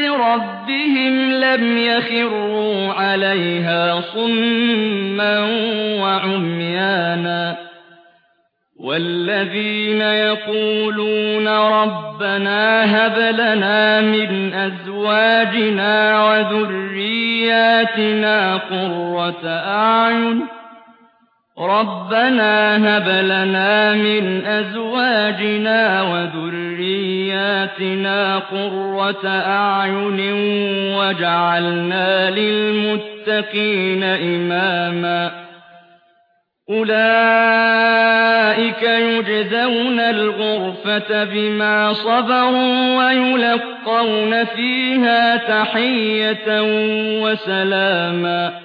رَبِّهِمْ لَمْ يَخِرُّوا عَلَيْهَا صُمًّا وَعُمْيَانًا وَالَّذِينَ يَقُولُونَ رَبَّنَا هَبْ لَنَا مِنْ أَزْوَاجِنَا وَذُرِّيَّاتِنَا قُرَّةَ أَعْيُنٍ رَبَّنَا هَبْ لَنَا مِنْ أَزْوَاجِنَا وَذُرِّيَّاتِنَا قُرَّةَ أَعْيُنٍ وَاجْعَلْنَا لِلْمُتَّقِينَ إِمَامًا أُولَٰئِكَ يُجْزَوْنَ الْغُرْفَةَ بِمَا صَبَرُوا وَيُلَقَّوْنَ فِيهَا تَحِيَّةً وَسَلَامًا